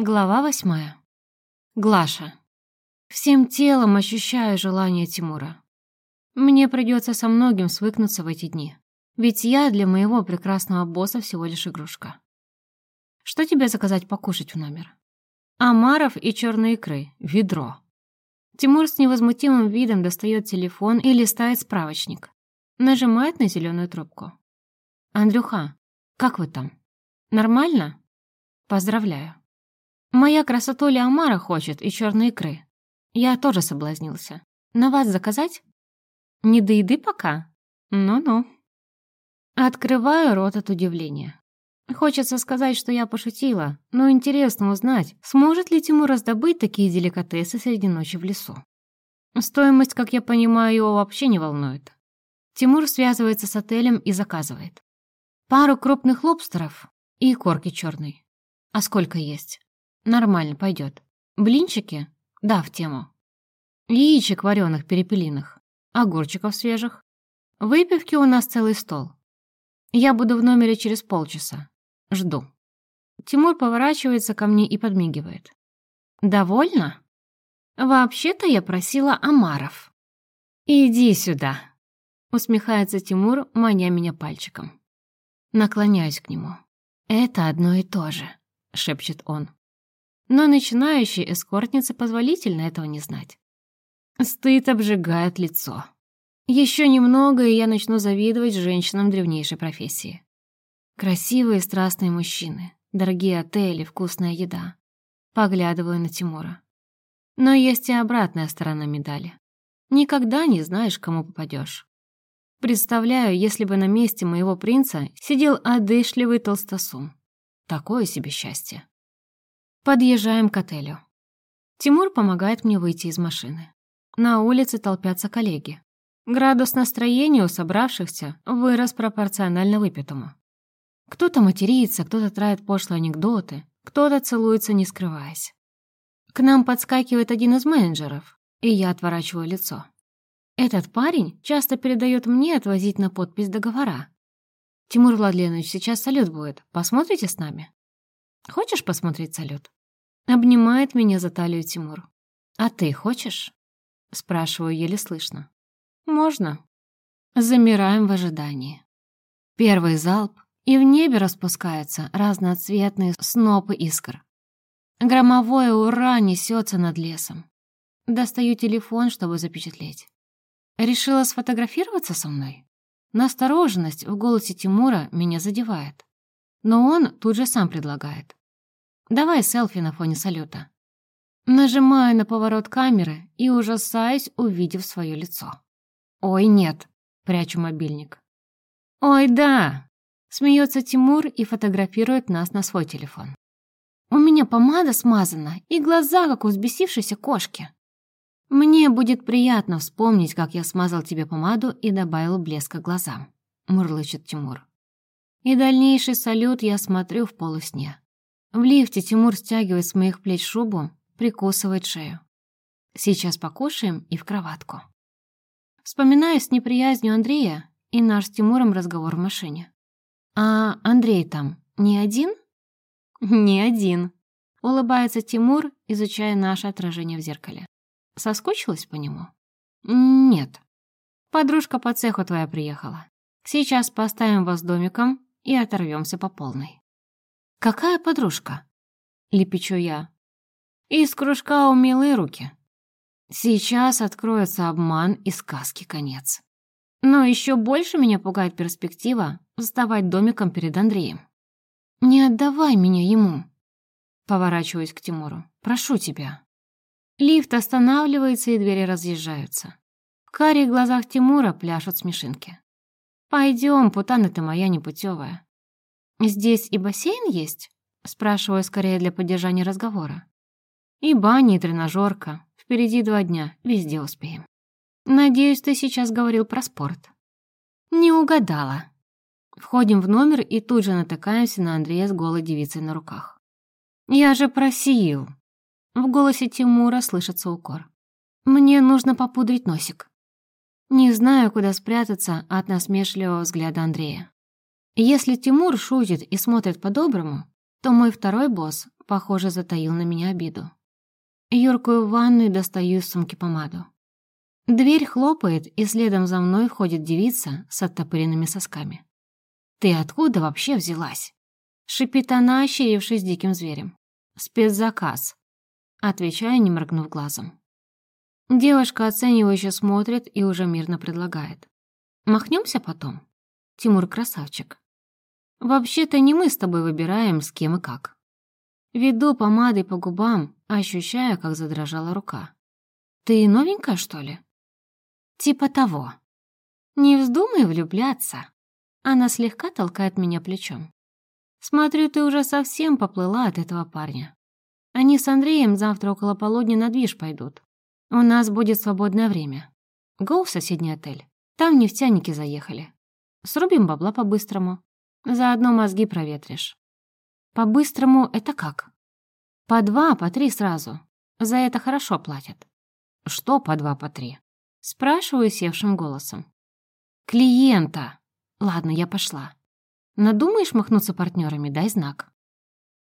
Глава восьмая. Глаша. Всем телом ощущаю желание Тимура. Мне придется со многим свыкнуться в эти дни. Ведь я для моего прекрасного босса всего лишь игрушка. Что тебе заказать покушать в номер? Омаров и черные икры. Ведро. Тимур с невозмутимым видом достает телефон и листает справочник. Нажимает на зеленую трубку. «Андрюха, как вы там? Нормально? Поздравляю. Моя красотуля Амара хочет и черные икры. Я тоже соблазнился. На вас заказать? Не до еды пока? Ну-ну. Открываю рот от удивления. Хочется сказать, что я пошутила, но интересно узнать, сможет ли Тимур раздобыть такие деликатесы среди ночи в лесу. Стоимость, как я понимаю, его вообще не волнует. Тимур связывается с отелем и заказывает. Пару крупных лобстеров и корки черной. А сколько есть? Нормально, пойдет. Блинчики? Да, в тему. Яичек вареных перепелиных. Огурчиков свежих. Выпивки у нас целый стол. Я буду в номере через полчаса. Жду. Тимур поворачивается ко мне и подмигивает. «Довольно?» «Вообще-то я просила Амаров». «Иди сюда», — усмехается Тимур, маня меня пальчиком. Наклоняюсь к нему. «Это одно и то же», — шепчет он но начинающей эскортнице позволительно этого не знать. Стыд обжигает лицо. Еще немного, и я начну завидовать женщинам древнейшей профессии. Красивые страстные мужчины, дорогие отели, вкусная еда. Поглядываю на Тимура. Но есть и обратная сторона медали. Никогда не знаешь, кому попадешь. Представляю, если бы на месте моего принца сидел одышливый толстосум. Такое себе счастье. Подъезжаем к отелю. Тимур помогает мне выйти из машины. На улице толпятся коллеги. Градус настроения у собравшихся вырос пропорционально выпитому. Кто-то матерится, кто-то травит пошлые анекдоты, кто-то целуется, не скрываясь. К нам подскакивает один из менеджеров, и я отворачиваю лицо. Этот парень часто передает мне отвозить на подпись договора. «Тимур Владленович, сейчас салют будет. Посмотрите с нами?» «Хочешь посмотреть салют?» Обнимает меня за талию Тимур. «А ты хочешь?» Спрашиваю еле слышно. «Можно». Замираем в ожидании. Первый залп, и в небе распускаются разноцветные снопы искр. Громовое «Ура!» несется над лесом. Достаю телефон, чтобы запечатлеть. Решила сфотографироваться со мной? Настороженность в голосе Тимура меня задевает. Но он тут же сам предлагает. Давай селфи на фоне салюта. Нажимаю на поворот камеры и ужасаюсь, увидев свое лицо. Ой, нет, прячу мобильник. Ой, да, смеется Тимур и фотографирует нас на свой телефон. У меня помада смазана и глаза, как у взбесившейся кошки. Мне будет приятно вспомнить, как я смазал тебе помаду и добавил блеска глазам, мурлычет Тимур. И дальнейший салют я смотрю в полусне. В лифте Тимур стягивает с моих плеч шубу, прикусывает шею. Сейчас покушаем и в кроватку. Вспоминаю с неприязнью Андрея и наш с Тимуром разговор в машине. «А Андрей там не один?» «Не один», — улыбается Тимур, изучая наше отражение в зеркале. «Соскучилась по нему?» «Нет. Подружка по цеху твоя приехала. Сейчас поставим вас домиком и оторвемся по полной». «Какая подружка?» — лепечу я. «Из кружка умелые руки. Сейчас откроется обман и сказки конец. Но еще больше меня пугает перспектива вставать домиком перед Андреем. Не отдавай меня ему!» Поворачиваюсь к Тимуру. «Прошу тебя». Лифт останавливается, и двери разъезжаются. В карих глазах Тимура пляшут смешинки. «Пойдем, путана ты моя непутевая. «Здесь и бассейн есть?» Спрашиваю скорее для поддержания разговора. «И баня, и тренажерка. Впереди два дня, везде успеем». «Надеюсь, ты сейчас говорил про спорт». «Не угадала». Входим в номер и тут же натыкаемся на Андрея с голой девицей на руках. «Я же просил». В голосе Тимура слышится укор. «Мне нужно попудрить носик». Не знаю, куда спрятаться от насмешливого взгляда Андрея. Если Тимур шутит и смотрит по-доброму, то мой второй босс похоже, затаил на меня обиду. Юркую в ванну и достаю из сумки помаду. Дверь хлопает, и следом за мной входит девица с оттопыренными сосками. «Ты откуда вообще взялась?» Шипит она, ощерившись диким зверем. «Спецзаказ», — отвечаю, не моргнув глазом. Девушка оценивающе смотрит и уже мирно предлагает. «Махнемся потом?» Тимур красавчик. «Вообще-то не мы с тобой выбираем, с кем и как». Веду помадой по губам, ощущая, как задрожала рука. «Ты новенькая, что ли?» «Типа того». «Не вздумай влюбляться». Она слегка толкает меня плечом. Смотрю, ты уже совсем поплыла от этого парня. Они с Андреем завтра около полудня на движ пойдут. У нас будет свободное время. Гоу в соседний отель. Там нефтяники заехали. Срубим бабла по-быстрому. Заодно мозги проветришь. По-быстрому это как? По два, по три сразу. За это хорошо платят. Что по два, по три? Спрашиваю севшим голосом. Клиента. Ладно, я пошла. Надумаешь махнуться партнерами, дай знак.